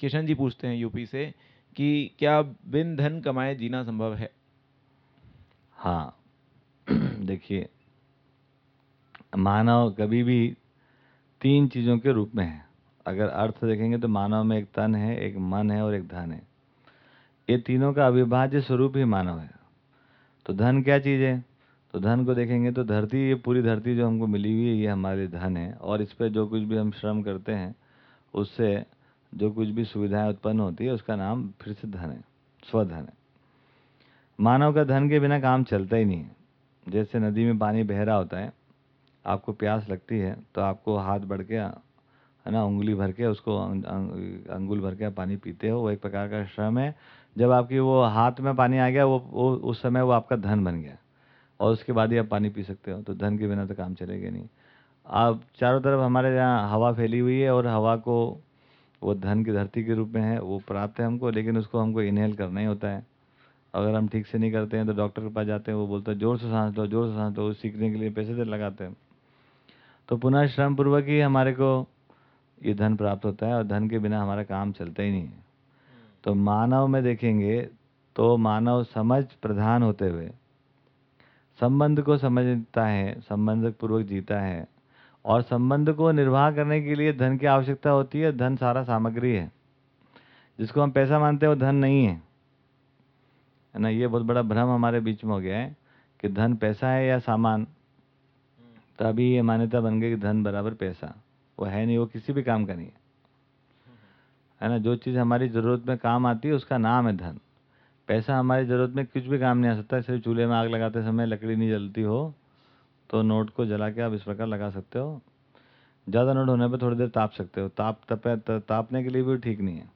किशन जी पूछते हैं यूपी से कि क्या बिन धन कमाए जीना संभव है? हाँ देखिए, मानव कभी भी तीन चीज़ों के रूप में है। अगर अर्थ देखेंगे तो मानव में एक तन है, एक मन है और एक धन है। ये तीनों का अविभाज्य स्वरूप ही मानव है। तो धन क्या चीज़ है? तो धन को देखेंगे तो धरती, ये पूरी धरती जो हमको मिली हुई है, ये हमारे धन है। और इस पर जो कुछ भी हम श्रम करते हैं, उससे जो कुछ भी सुविधाएँ उत्पन्न होती है उसका नाम फिर से धन है स्वधन है। मानव का धन के बिना काम चलता ही नहीं है। जैसे नदी में पानी बह रहा होता है आपको प्यास लगती है तो आपको हाथ बढ़ के है ना उंगली भर के उसको अंगुल भर के पानी पीते हो वो एक प्रकार का श्रम है। जब आपकी वो हाथ में पानी आ गया वो, वो उस समय वो आपका धन बन गया और उसके बाद ही आप पानी पी सकते हो तो धन के बिना तो काम चलेगा नहीं। आप चारों तरफ़ हमारे यहाँ हवा फैली हुई है और हवा को वो धन की धरती के रूप में है, वो प्राप्त है हमको, लेकिन उसको हमको इनहेल करना ही होता है। अगर हम ठीक से नहीं करते हैं तो डॉक्टर के पास जाते हैं, वो बोलते हैं, ज़ोर से सांस लो, ज़ोर से सांस लो सीखने के लिए पैसे से लगाते हैं। तो पुनः श्रम पूर्वक ही हमारे को ये धन प्राप्त होता है और धन के बिना हमारा काम चलता ही नहीं है। तो मानव में देखेंगे तो मानव समझ प्रधान होते हुए, संबंध को समझता है, संबंध पूर्वक जीता है। और संबंध को निर्वाह करने के लिए धन की आवश्यकता होती है, धन सारा सामग्री है। जिसको हम पैसा मानते हैं, वो धन नहीं है। है ना, ये बहुत बड़ा भ्रम हमारे बीच में हो गया है कि धन पैसा है या सामान। तो अभी ये मान्यता बन गई कि धन बराबर पैसा। वो है नहीं, वो किसी भी काम का नहीं है। है ना, जो चीज़ हमारी ज़रूरत में काम आती है, उसका नाम है धन। पैसा हमारी ज़रूरत में कुछ भी काम नहीं आ सकता, सिर्फ़ चूल्हे में आग लगाते समय लकड़ी नहीं जलती हो। तो नोट को जला के आप इस प्रकार लगा सकते हो। ज़्यादा नोट होने पर थोड़ी देर ताप सकते हो। ताप तपे तापने के लिए भी ठीक नहीं है।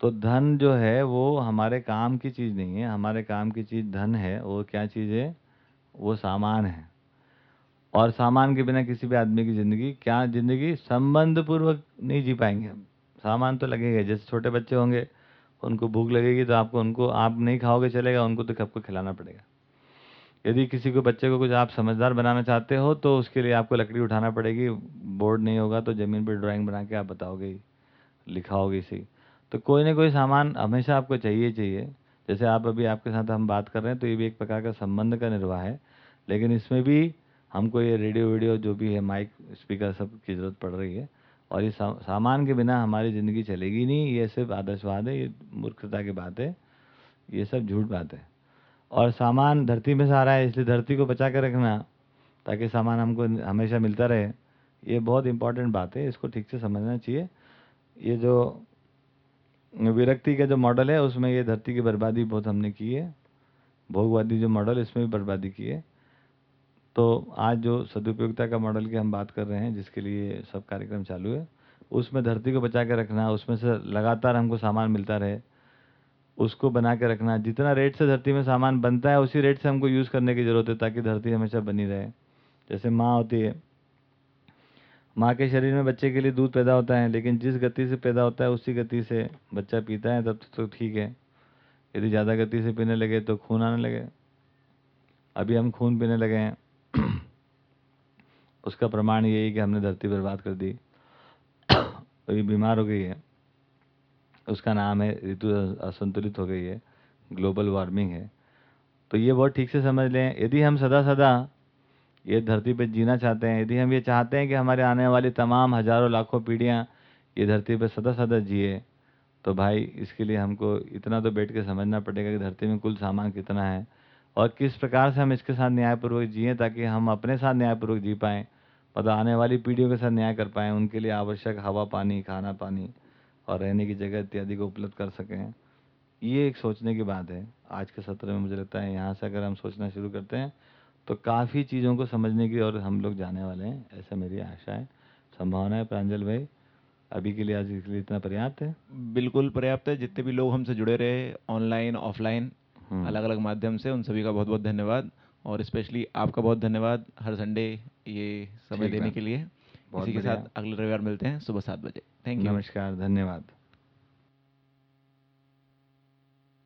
तो धन जो है, वो हमारे काम की चीज़ नहीं है। हमारे काम की चीज़ धन है। वो क्या चीज़ है? वो सामान है। और सामान के बिना किसी भी आदमी की ज़िंदगी, क्या ज़िंदगी? संबंध पूर्वक नहीं जी पाएँगे सामान तो लगेगा। जैसे छोटे बच्चे होंगे, उनको भूख लगेगी तो आपको, उनको आप नहीं खाओगे चलेगा, उनको तो आपको खिलाना पड़ेगा। यदि किसी को बच्चे को कुछ आप समझदार बनाना चाहते हो तो उसके लिए आपको लकड़ी उठाना पड़ेगी। बोर्ड नहीं होगा तो ज़मीन पर ड्राइंग बना के आप बताओगे, लिखाओगे इसी। तो कोई ना कोई सामान हमेशा आपको चाहिए चाहिए। जैसे आप अभी आपके साथ हम बात कर रहे हैं तो ये भी एक प्रकार का संबंध का निर्वाह है। लेकिन इसमें भी हमको ये रेडियो, वीडियो, जो भी है, माइक, स्पीकर सब की ज़रूरत पड़ रही है। और ये सामान के बिना हमारी ज़िंदगी चलेगी नहीं। ये सिर्फ़ आदर्शवाद है, ये मूर्खता की बात है। ये सब झूठ बात है। और सामान धरती में से आ रहा है, इसलिए धरती को बचा कर रखना, ताकि सामान हमको हमेशा मिलता रहे। ये बहुत इंपॉर्टेंट बात है, इसको ठीक से समझना चाहिए। ये जो विरक्ति का जो मॉडल है, उसमें ये धरती की बर्बादी बहुत हमने की है। भोगवादी जो मॉडल इसमें भी बर्बादी की है। तो आज जो सदुपयोगिता का मॉडल की हम बात कर रहे हैं, जिसके लिए सब कार्यक्रम चालू है, उसमें धरती को बचा के रखना, उसमें से लगातार हमको सामान मिलता रहे। उसको बना के रखना जितना रेट से धरती में सामान बनता है, उसी रेट से हमको यूज़ करने की ज़रूरत है, ताकि धरती हमेशा बनी रहे। जैसे माँ होती है। माँ के शरीर में बच्चे के लिए दूध पैदा होता है, लेकिन जिस गति से पैदा होता है, उसी गति से बच्चा पीता है, तब तो ठीक है। यदि ज़्यादा गति से पीने लगे तो खून आने लगे। अभी हम खून पीने लगे हैं। उसका प्रमाण यही कि हमने धरती बर्बाद कर दी। अभी बीमार हो गई है। उसका नाम है, ऋतु असंतुलित हो गई है, ग्लोबल वार्मिंग है। तो ये बहुत ठीक से समझ लें, यदि हम सदा सदा ये धरती पर जीना चाहते हैं, यदि हम ये चाहते हैं कि हमारे आने वाली तमाम हज़ारों लाखों पीढ़ियाँ ये धरती पर सदा सदा जिए तो भाई इसके लिए हमको इतना तो बैठ के समझना पड़ेगा कि धरती में कुल सामान कितना है और किस प्रकार से हम इसके साथ न्यायपूर्वक जिए ताकि हम अपने साथ न्यायपूर्वक जी पाएँ मतलब आने वाली पीढ़ियों के साथ न्याय कर पाएँ, उनके लिए आवश्यक हवा, पानी, खाना, पानी। और रहने की जगह इत्यादि को उपलब्ध कर सकें। ये एक सोचने की बात है। आज के सत्र में मुझे लगता है यहाँ से अगर हम सोचना शुरू करते हैं तो काफ़ी चीज़ों को समझने की और हम लोग जाने वाले हैं ऐसा मेरी आशा है। संभावना है प्रांजल भाई अभी के लिए आज के लिए इतना पर्याप्त है? बिल्कुल पर्याप्त है। जितने भी लोग हमसे जुड़े रहे ऑनलाइन ऑफलाइन अलग अलग माध्यम से उन सभी का बहुत बहुत धन्यवाद। और स्पेशली आपका बहुत धन्यवाद हर संडे ये समय देने के लिए। इसी के साथ अगले रविवार मिलते हैं सुबह सात बजे। थैंक यू नमस्कार धन्यवाद।